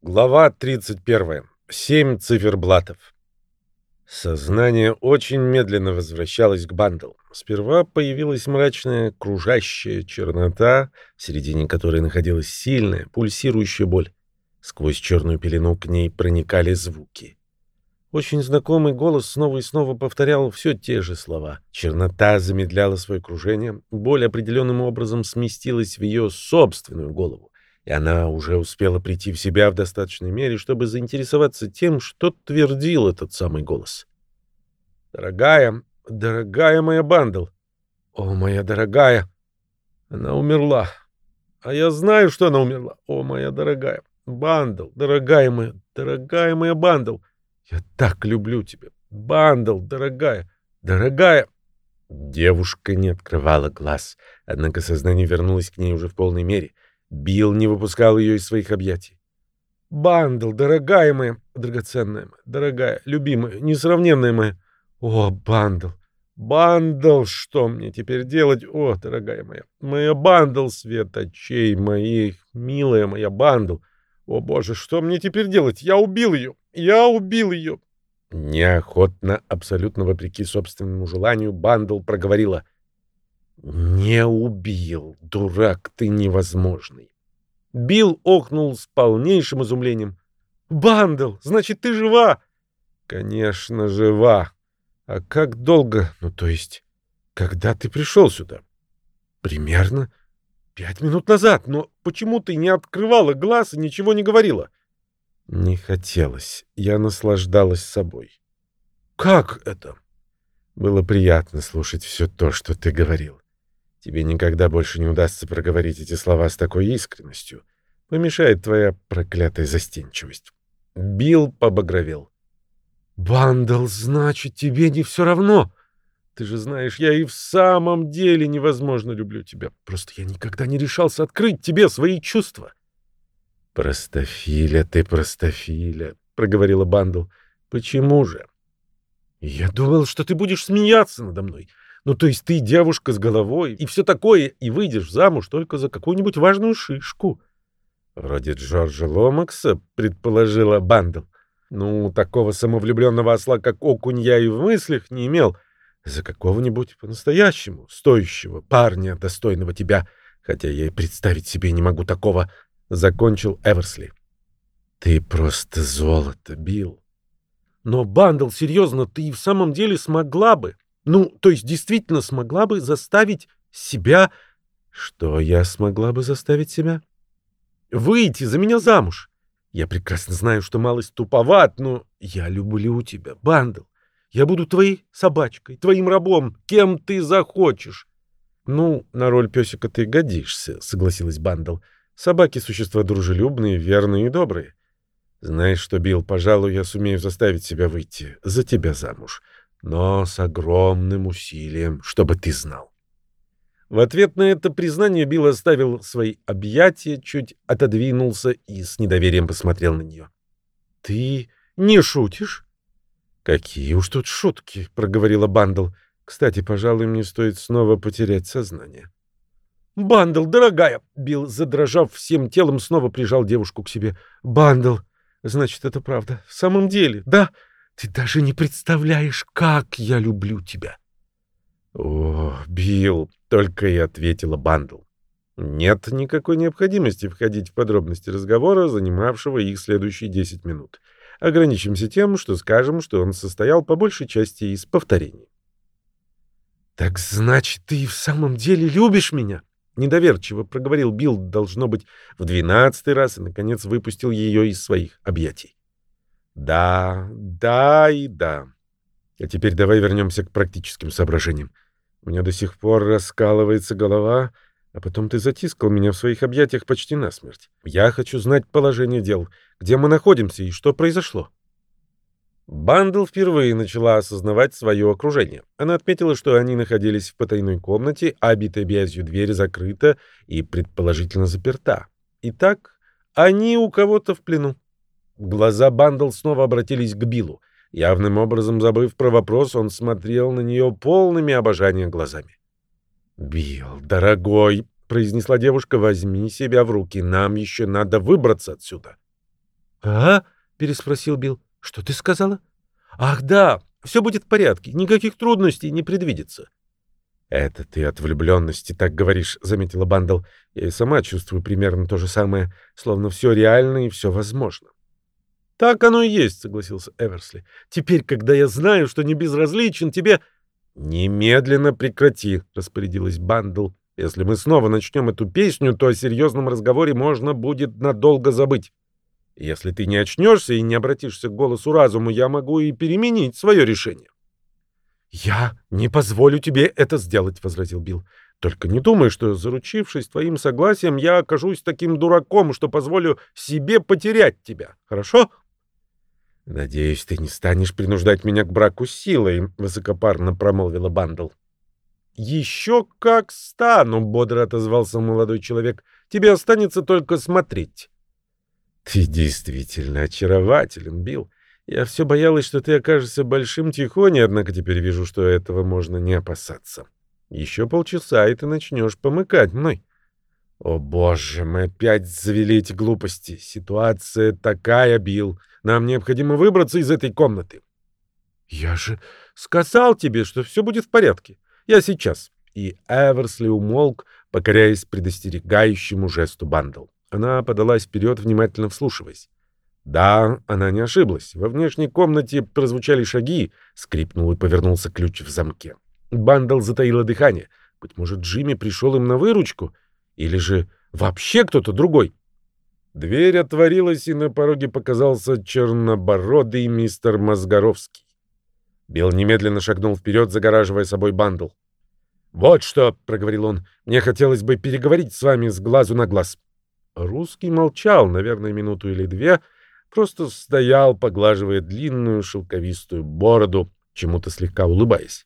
Глава 31. Семь циферблатов. Сознание очень медленно возвращалось к Бандл. Сперва появилась мрачная, кружащая чернота, в середине которой находилась сильная, пульсирующая боль. Сквозь черную пелену к ней проникали звуки. Очень знакомый голос снова и снова повторял все те же слова. Чернота замедляла свое кружение, боль определенным образом сместилась в ее собственную голову и она уже успела прийти в себя в достаточной мере, чтобы заинтересоваться тем, что твердил этот самый голос. «Дорогая, дорогая моя Бандл! О, моя дорогая! Она умерла! А я знаю, что она умерла! О, моя дорогая! Бандл, дорогая моя, дорогая моя Бандл! Я так люблю тебя! Бандл, дорогая, дорогая!» Девушка не открывала глаз, однако сознание вернулось к ней уже в полной мере — Билл не выпускал ее из своих объятий. «Бандл, дорогая моя, драгоценная моя, дорогая, любимая, несравненная моя. О, Бандл, Бандл, что мне теперь делать? О, дорогая моя, моя Бандл, свет очей моих, милая моя Бандл. О, боже, что мне теперь делать? Я убил ее, я убил ее». Неохотно, абсолютно вопреки собственному желанию, Бандл проговорила — «Не убил, дурак ты невозможный!» Билл охнул с полнейшим изумлением. «Бандл, значит, ты жива?» «Конечно, жива. А как долго? Ну, то есть, когда ты пришел сюда?» «Примерно пять минут назад. Но почему ты не открывала глаз и ничего не говорила?» «Не хотелось. Я наслаждалась собой». «Как это?» «Было приятно слушать все то, что ты говорил. Тебе никогда больше не удастся проговорить эти слова с такой искренностью. Помешает твоя проклятая застенчивость. Билл побагровел. «Бандл, значит, тебе не все равно. Ты же знаешь, я и в самом деле невозможно люблю тебя. Просто я никогда не решался открыть тебе свои чувства». «Простофиля ты, простофиля», — проговорила Бандл. «Почему же?» «Я думал, что ты будешь смеяться надо мной. Ну, то есть ты девушка с головой и все такое, и выйдешь замуж только за какую-нибудь важную шишку. Вроде Джорджа Ломакса, предположила Бандл. Ну, такого самовлюбленного осла, как окунь, я и в мыслях не имел. За какого-нибудь по-настоящему стоящего парня, достойного тебя, хотя я и представить себе не могу такого, — закончил Эверсли. Ты просто золото, Билл. Но, Бандл, серьезно, ты и в самом деле смогла бы. Ну, то есть действительно смогла бы заставить себя... Что я смогла бы заставить себя? Выйти за меня замуж. Я прекрасно знаю, что малость туповат, но я люблю тебя, Бандл. Я буду твоей собачкой, твоим рабом, кем ты захочешь. Ну, на роль песика ты годишься, согласилась Бандл. Собаки — существа дружелюбные, верные и добрые. Знаешь что, Билл, пожалуй, я сумею заставить себя выйти за тебя замуж но с огромным усилием, чтобы ты знал. В ответ на это признание Билл оставил свои объятия, чуть отодвинулся и с недоверием посмотрел на нее. — Ты не шутишь? — Какие уж тут шутки, — проговорила Бандл. — Кстати, пожалуй, мне стоит снова потерять сознание. — Бандл, дорогая! — Билл, задрожав всем телом, снова прижал девушку к себе. — Бандл! Значит, это правда. В самом деле, да? — ты даже не представляешь, как я люблю тебя. О, Билл, только и ответила Бандл. Нет никакой необходимости входить в подробности разговора, занимавшего их следующие десять минут. Ограничимся тем, что скажем, что он состоял по большей части из повторений. «Так значит, ты в самом деле любишь меня?» Недоверчиво проговорил Билл, должно быть, в двенадцатый раз и, наконец, выпустил ее из своих объятий. Да, да и да. А теперь давай вернемся к практическим соображениям. У меня до сих пор раскалывается голова, а потом ты затискал меня в своих объятиях почти насмерть. Я хочу знать положение дел, где мы находимся и что произошло. Бандл впервые начала осознавать свое окружение. Она отметила, что они находились в потайной комнате, обитая бязью дверь закрыта и предположительно заперта. Итак, они у кого-то в плену. Глаза Бандл снова обратились к Биллу. Явным образом забыв про вопрос, он смотрел на нее полными обожания глазами. «Билл, дорогой», — произнесла девушка, — «возьми себя в руки, нам еще надо выбраться отсюда». «А?» — переспросил Билл. «Что ты сказала?» «Ах, да, все будет в порядке, никаких трудностей не предвидится». «Это ты от влюбленности так говоришь», — заметила Бандл. «Я и сама чувствую примерно то же самое, словно все реально и все возможно». «Так оно и есть», — согласился Эверсли. «Теперь, когда я знаю, что не безразличен тебе...» «Немедленно прекрати», — распорядилась Бандл. «Если мы снова начнем эту песню, то о серьезном разговоре можно будет надолго забыть». Если ты не очнешься и не обратишься к голосу разума, я могу и переменить свое решение. — Я не позволю тебе это сделать, — возразил Билл. — Только не думай, что, заручившись твоим согласием, я окажусь таким дураком, что позволю себе потерять тебя. Хорошо? — Надеюсь, ты не станешь принуждать меня к браку силой, — высокопарно промолвила Бандл. — Еще как стану, — бодро отозвался молодой человек. — Тебе останется только смотреть. Ты действительно очарователен, Билл. Я все боялась, что ты окажешься большим тихоней, однако теперь вижу, что этого можно не опасаться. Еще полчаса, и ты начнешь помыкать мной. О боже, мы опять завели эти глупости. Ситуация такая, Билл. Нам необходимо выбраться из этой комнаты. Я же сказал тебе, что все будет в порядке. Я сейчас. И Эверсли умолк, покоряясь предостерегающему жесту Бандл. Она подалась вперед, внимательно вслушиваясь. Да, она не ошиблась. Во внешней комнате прозвучали шаги, скрипнул и повернулся ключ в замке. Бандл затаила дыхание. Быть может, Джимми пришел им на выручку? Или же вообще кто-то другой? Дверь отворилась, и на пороге показался чернобородый мистер Мозгоровский. Билл немедленно шагнул вперед, загораживая собой Бандл. «Вот что», — проговорил он, — «мне хотелось бы переговорить с вами с глазу на глаз». Русский молчал, наверное, минуту или две, просто стоял, поглаживая длинную шелковистую бороду, чему-то слегка улыбаясь.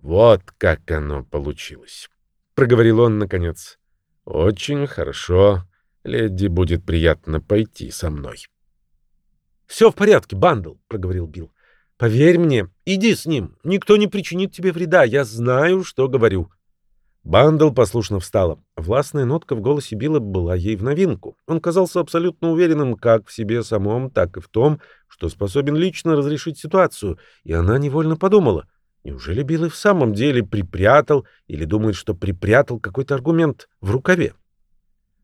«Вот как оно получилось», — проговорил он наконец. «Очень хорошо. Леди будет приятно пойти со мной». «Все в порядке, Бандл», — проговорил Билл. «Поверь мне, иди с ним. Никто не причинит тебе вреда. Я знаю, что говорю». Бандл послушно встала. Властная нотка в голосе Билла была ей в новинку. Он казался абсолютно уверенным как в себе самом, так и в том, что способен лично разрешить ситуацию, и она невольно подумала, неужели Билл и в самом деле припрятал или думает, что припрятал какой-то аргумент в рукаве?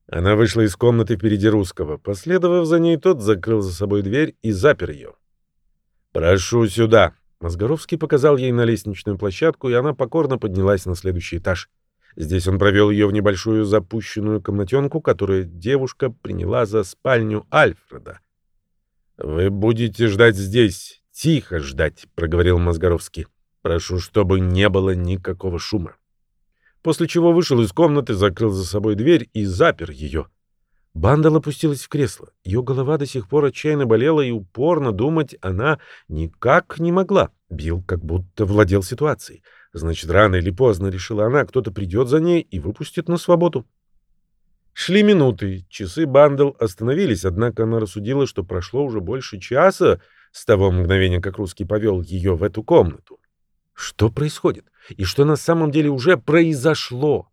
Она вышла из комнаты впереди русского. Последовав за ней, тот закрыл за собой дверь и запер ее. «Прошу сюда!» Мозгоровский показал ей на лестничную площадку, и она покорно поднялась на следующий этаж. Здесь он провел ее в небольшую запущенную комнатенку, которую девушка приняла за спальню Альфреда. «Вы будете ждать здесь, тихо ждать», — проговорил Мозгоровский. «Прошу, чтобы не было никакого шума». После чего вышел из комнаты, закрыл за собой дверь и запер ее. Бандал опустилась в кресло. Ее голова до сих пор отчаянно болела, и упорно думать она никак не могла. Билл как будто владел ситуацией. Значит, рано или поздно, решила она, кто-то придет за ней и выпустит на свободу. Шли минуты, часы Бандл остановились, однако она рассудила, что прошло уже больше часа с того мгновения, как русский повел ее в эту комнату. Что происходит? И что на самом деле уже произошло?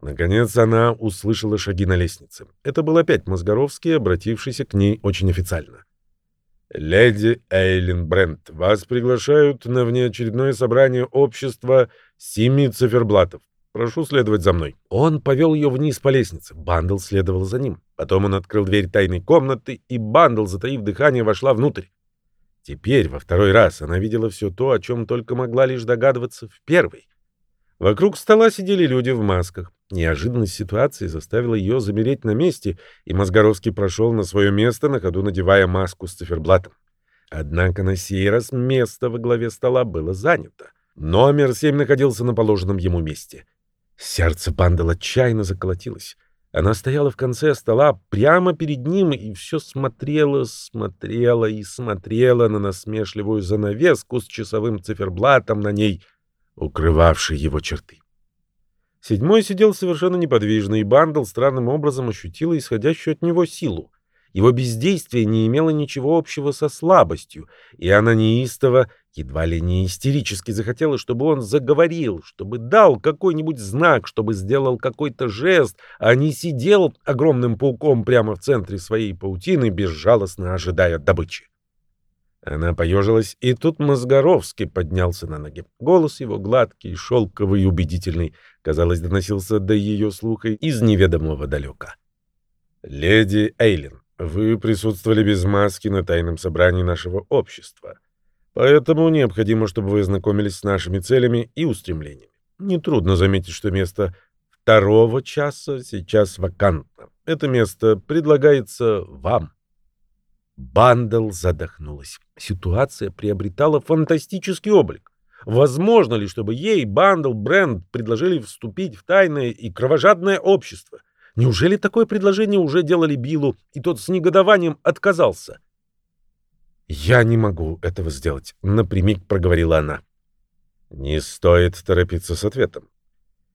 Наконец она услышала шаги на лестнице. Это был опять Мозгоровский, обратившийся к ней очень официально. «Леди Эйлин Брент, вас приглашают на внеочередное собрание общества семи циферблатов. Прошу следовать за мной». Он повел ее вниз по лестнице. Бандл следовала за ним. Потом он открыл дверь тайной комнаты, и Бандл, затаив дыхание, вошла внутрь. Теперь, во второй раз, она видела все то, о чем только могла лишь догадываться в первый. Вокруг стола сидели люди в масках. Неожиданность ситуации заставила ее замереть на месте, и Мозгоровский прошел на свое место, на ходу надевая маску с циферблатом. Однако на сей раз место во главе стола было занято. Номер семь находился на положенном ему месте. Сердце Бандал отчаянно заколотилось. Она стояла в конце стола прямо перед ним и все смотрела, смотрела и смотрела на насмешливую занавеску с часовым циферблатом на ней, укрывавшей его черты. Седьмой сидел совершенно неподвижно, и Бандл странным образом ощутила исходящую от него силу. Его бездействие не имело ничего общего со слабостью, и она неистово, едва ли не истерически захотела, чтобы он заговорил, чтобы дал какой-нибудь знак, чтобы сделал какой-то жест, а не сидел огромным пауком прямо в центре своей паутины, безжалостно ожидая добычи. Она поежилась, и тут Мозгоровский поднялся на ноги. Голос его гладкий, шелковый и убедительный, казалось, доносился до ее слуха из неведомого далека. «Леди Эйлин, вы присутствовали без маски на тайном собрании нашего общества. Поэтому необходимо, чтобы вы ознакомились с нашими целями и устремлениями. Нетрудно заметить, что место второго часа сейчас вакантно. Это место предлагается вам». Бандл задохнулась. Ситуация приобретала фантастический облик. Возможно ли, чтобы ей, Бандл, Бренд предложили вступить в тайное и кровожадное общество? Неужели такое предложение уже делали Биллу, и тот с негодованием отказался? «Я не могу этого сделать», — напрямик проговорила она. Не стоит торопиться с ответом.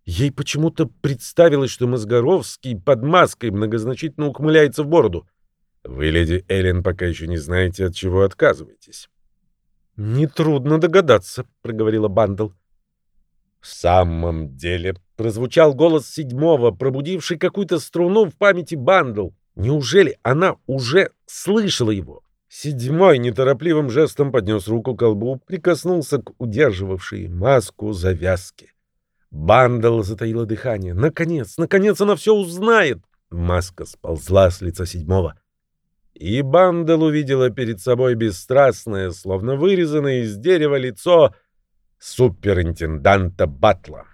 Ей почему-то представилось, что Мозгоровский под маской многозначительно ухмыляется в бороду. Вы, леди Эллен, пока еще не знаете, от чего отказываетесь. Нетрудно догадаться, проговорила Бандл. В самом деле, прозвучал голос седьмого, пробудивший какую-то струну в памяти Бандл. Неужели она уже слышала его? Седьмой неторопливым жестом поднес руку ко лбу, прикоснулся к удерживавшей маску завязки. Бандл затаила дыхание. Наконец, наконец она все узнает. Маска сползла с лица седьмого. И Бандел увидела перед собой бесстрастное, словно вырезанное из дерева лицо суперинтенданта Батла.